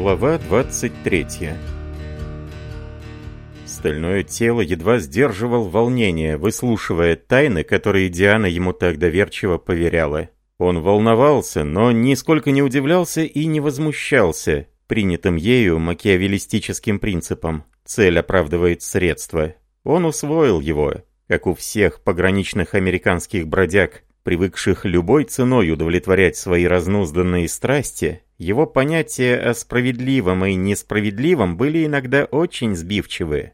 Глава 23 Стальное тело едва сдерживал волнение, выслушивая тайны, которые Диана ему так доверчиво поверяла. Он волновался, но нисколько не удивлялся и не возмущался принятым ею макиавеллистическим принципом «цель оправдывает средства». Он усвоил его, как у всех пограничных американских бродяг, привыкших любой ценой удовлетворять свои разнузданные страсти, его понятия о справедливом и несправедливом были иногда очень сбивчивы.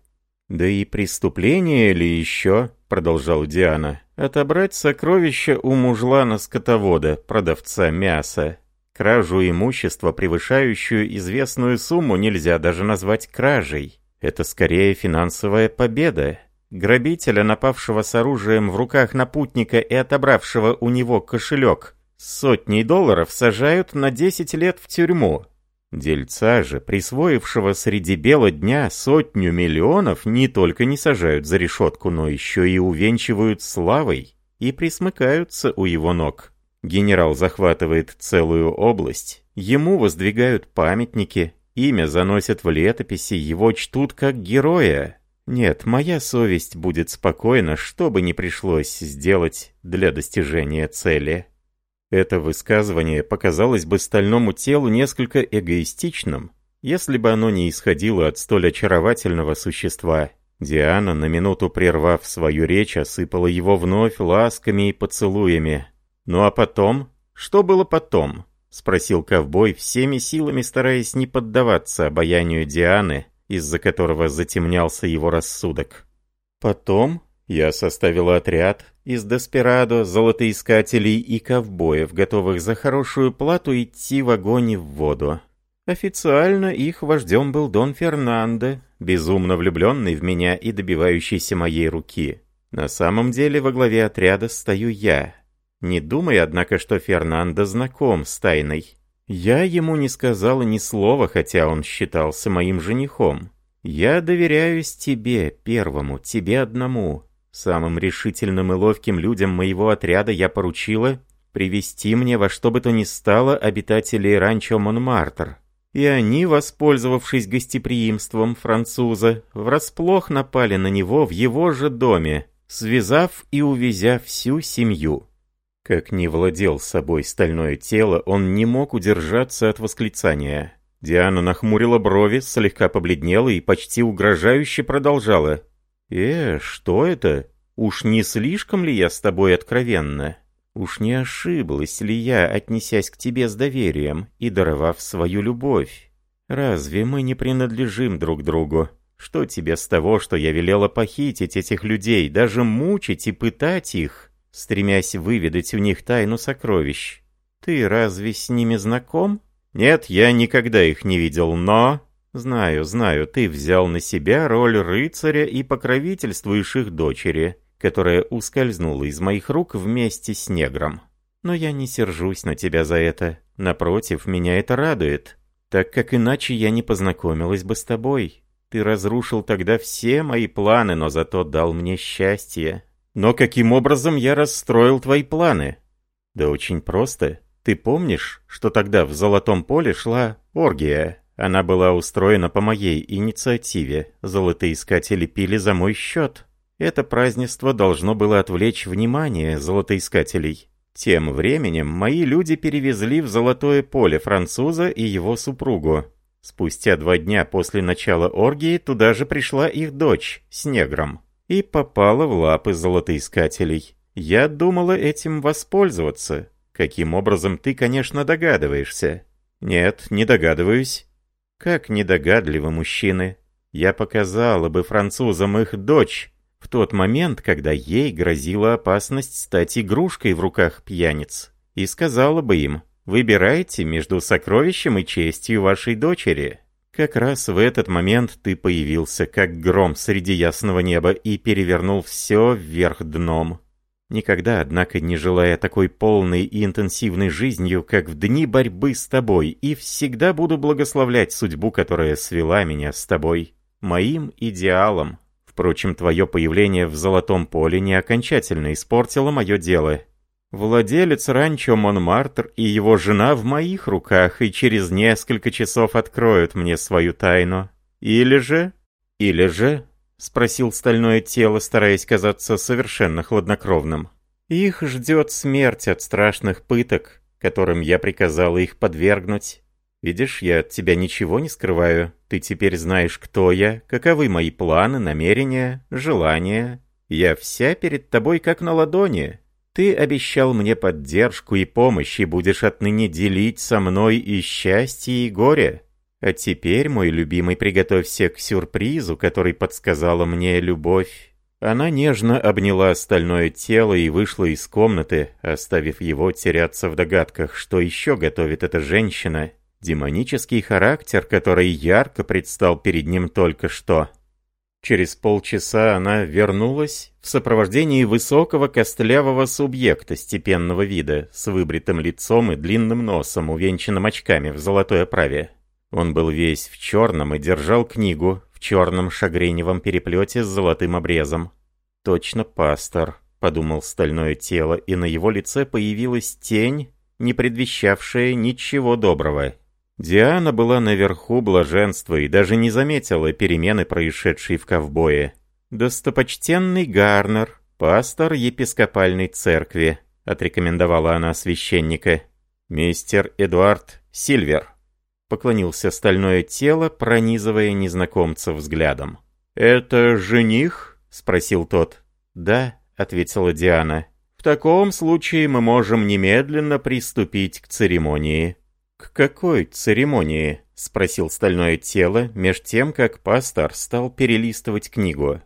«Да и преступление ли еще?» — продолжал Диана. «Отобрать сокровища у мужлана-скотовода, продавца мяса. Кражу имущества, превышающую известную сумму, нельзя даже назвать кражей. Это скорее финансовая победа. Грабителя, напавшего с оружием в руках напутника и отобравшего у него кошелек, сотней долларов сажают на 10 лет в тюрьму. Дельца же, присвоившего среди бела дня сотню миллионов, не только не сажают за решетку, но еще и увенчивают славой и присмыкаются у его ног. Генерал захватывает целую область, ему воздвигают памятники, имя заносят в летописи, его чтут как героя. Нет, моя совесть будет спокойна, что бы ни пришлось сделать для достижения цели. Это высказывание показалось бы стальному телу несколько эгоистичным, если бы оно не исходило от столь очаровательного существа. Диана, на минуту прервав свою речь, осыпала его вновь ласками и поцелуями. «Ну а потом? Что было потом?» — спросил ковбой, всеми силами стараясь не поддаваться обаянию Дианы, из-за которого затемнялся его рассудок. «Потом?» Я составила отряд из Деспирадо, золотоискателей и ковбоев, готовых за хорошую плату идти в огонь и в воду. Официально их вождем был Дон Фернандо, безумно влюбленный в меня и добивающийся моей руки. На самом деле во главе отряда стою я. Не думай, однако, что Фернандо знаком с тайной. Я ему не сказала ни слова, хотя он считался моим женихом. Я доверяюсь тебе первому, тебе одному. Самым решительным и ловким людям моего отряда я поручила привести мне во что бы то ни стало обитателей ранчо Монмартр. И они, воспользовавшись гостеприимством француза, врасплох напали на него в его же доме, связав и увезя всю семью. Как не владел собой стальное тело, он не мог удержаться от восклицания. Диана нахмурила брови, слегка побледнела и почти угрожающе продолжала. «Э, что это? Уж не слишком ли я с тобой откровенна? Уж не ошиблась ли я, отнесясь к тебе с доверием и даровав свою любовь? Разве мы не принадлежим друг другу? Что тебе с того, что я велела похитить этих людей, даже мучить и пытать их, стремясь выведать у них тайну сокровищ? Ты разве с ними знаком?» «Нет, я никогда их не видел, но...» Знаю, знаю, ты взял на себя роль рыцаря и покровительствуешь их дочери, которая ускользнула из моих рук вместе с негром. Но я не сержусь на тебя за это. Напротив, меня это радует, так как иначе я не познакомилась бы с тобой. Ты разрушил тогда все мои планы, но зато дал мне счастье. Но каким образом я расстроил твои планы? Да очень просто. Ты помнишь, что тогда в Золотом поле шла оргия? Она была устроена по моей инициативе. Золотоискатели пили за мой счет. Это празднество должно было отвлечь внимание золотоискателей. Тем временем мои люди перевезли в золотое поле француза и его супругу. Спустя два дня после начала оргии туда же пришла их дочь с негром и попала в лапы золотоискателей. Я думала этим воспользоваться. Каким образом, ты, конечно, догадываешься. Нет, не догадываюсь. Как недогадливы мужчины. Я показала бы французам их дочь в тот момент, когда ей грозила опасность стать игрушкой в руках пьяниц. И сказала бы им, выбирайте между сокровищем и честью вашей дочери. Как раз в этот момент ты появился, как гром среди ясного неба, и перевернул все вверх дном никогда, однако, не желая такой полной и интенсивной жизнью, как в дни борьбы с тобой, и всегда буду благословлять судьбу, которая свела меня с тобой, моим идеалом. Впрочем, твое появление в золотом поле не окончательно испортило мое дело. Владелец ранчо Монмартр и его жена в моих руках, и через несколько часов откроют мне свою тайну. Или же... Или же... — спросил стальное тело, стараясь казаться совершенно хладнокровным. «Их ждет смерть от страшных пыток, которым я приказала их подвергнуть. Видишь, я от тебя ничего не скрываю. Ты теперь знаешь, кто я, каковы мои планы, намерения, желания. Я вся перед тобой как на ладони. Ты обещал мне поддержку и помощь, и будешь отныне делить со мной и счастье, и горе. А теперь, мой любимый, приготовься к сюрпризу, который подсказала мне любовь. Она нежно обняла остальное тело и вышла из комнаты, оставив его теряться в догадках, что еще готовит эта женщина. Демонический характер, который ярко предстал перед ним только что. Через полчаса она вернулась в сопровождении высокого костлявого субъекта степенного вида, с выбритым лицом и длинным носом, увенчанным очками в золотой оправе. Он был весь в черном и держал книгу в черном шагреневом переплете с золотым обрезом. «Точно пастор», — подумал стальное тело, и на его лице появилась тень, не предвещавшая ничего доброго. Диана была наверху блаженства и даже не заметила перемены, происшедшей в ковбое. «Достопочтенный Гарнер, пастор епископальной церкви», — отрекомендовала она священника. «Мистер Эдуард Сильвер». Поклонился стальное тело, пронизывая незнакомца взглядом. «Это жених?» — спросил тот. «Да», — ответила Диана. «В таком случае мы можем немедленно приступить к церемонии». «К какой церемонии?» — спросил стальное тело, меж тем, как пастор стал перелистывать книгу.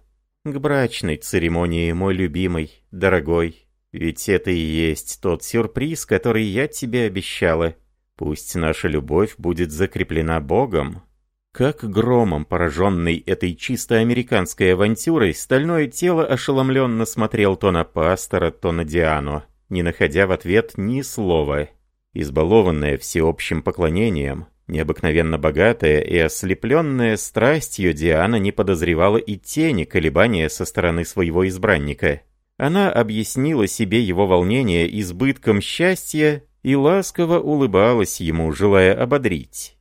«К брачной церемонии, мой любимый, дорогой. Ведь это и есть тот сюрприз, который я тебе обещала», Пусть наша любовь будет закреплена Богом. Как громом, пораженный этой чисто американской авантюрой, стальное тело ошеломленно смотрел то на пастора, то на Диану, не находя в ответ ни слова. Избалованная всеобщим поклонением, необыкновенно богатая и ослепленная страстью Диана не подозревала и тени колебания со стороны своего избранника. Она объяснила себе его волнение избытком счастья и ласково улыбалась ему, желая ободрить.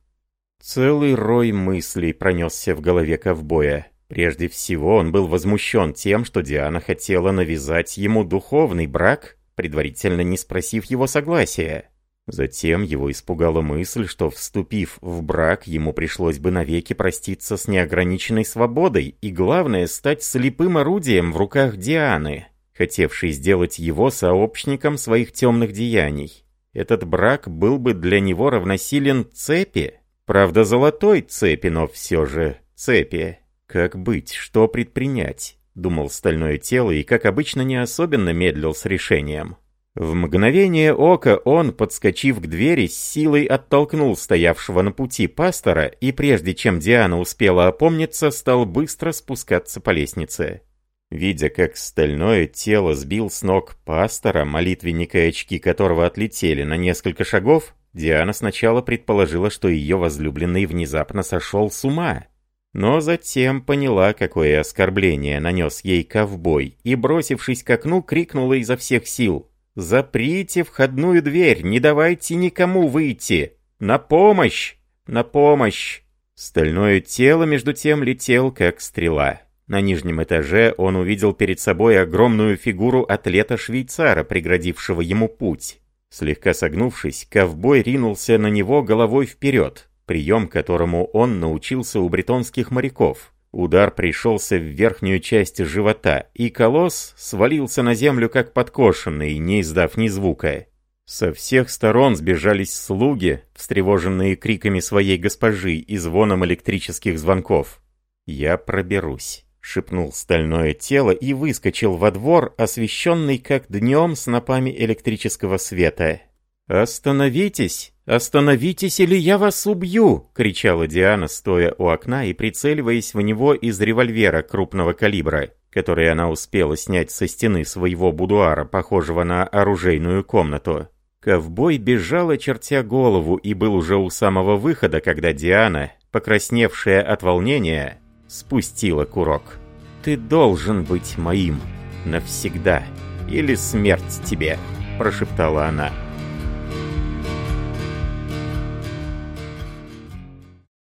Целый рой мыслей пронесся в голове ковбоя. Прежде всего, он был возмущен тем, что Диана хотела навязать ему духовный брак, предварительно не спросив его согласия. Затем его испугала мысль, что, вступив в брак, ему пришлось бы навеки проститься с неограниченной свободой и, главное, стать слепым орудием в руках Дианы, хотевшей сделать его сообщником своих темных деяний. Этот брак был бы для него равносилен цепи. Правда, золотой цепи, но все же цепи. Как быть, что предпринять? Думал стальное тело и, как обычно, не особенно медлил с решением. В мгновение ока он, подскочив к двери, с силой оттолкнул стоявшего на пути пастора и, прежде чем Диана успела опомниться, стал быстро спускаться по лестнице. Видя, как стальное тело сбил с ног пастора, молитвенника и очки которого отлетели на несколько шагов, Диана сначала предположила, что ее возлюбленный внезапно сошел с ума. Но затем поняла, какое оскорбление нанес ей ковбой, и, бросившись к окну, крикнула изо всех сил. «Заприте входную дверь! Не давайте никому выйти! На помощь! На помощь!» Стальное тело, между тем, летел, как стрела. На нижнем этаже он увидел перед собой огромную фигуру атлета-швейцара, преградившего ему путь. Слегка согнувшись, ковбой ринулся на него головой вперед, прием которому он научился у бретонских моряков. Удар пришелся в верхнюю часть живота, и колосс свалился на землю как подкошенный, не издав ни звука. Со всех сторон сбежались слуги, встревоженные криками своей госпожи и звоном электрических звонков. «Я проберусь». — шепнул стальное тело и выскочил во двор, освещенный как днем снопами электрического света. «Остановитесь! Остановитесь, или я вас убью!» — кричала Диана, стоя у окна и прицеливаясь в него из револьвера крупного калибра, который она успела снять со стены своего будуара, похожего на оружейную комнату. Ковбой бежал, очертя голову, и был уже у самого выхода, когда Диана, покрасневшая от волнения, спустила курок. «Ты должен быть моим навсегда, или смерть тебе», – прошептала она.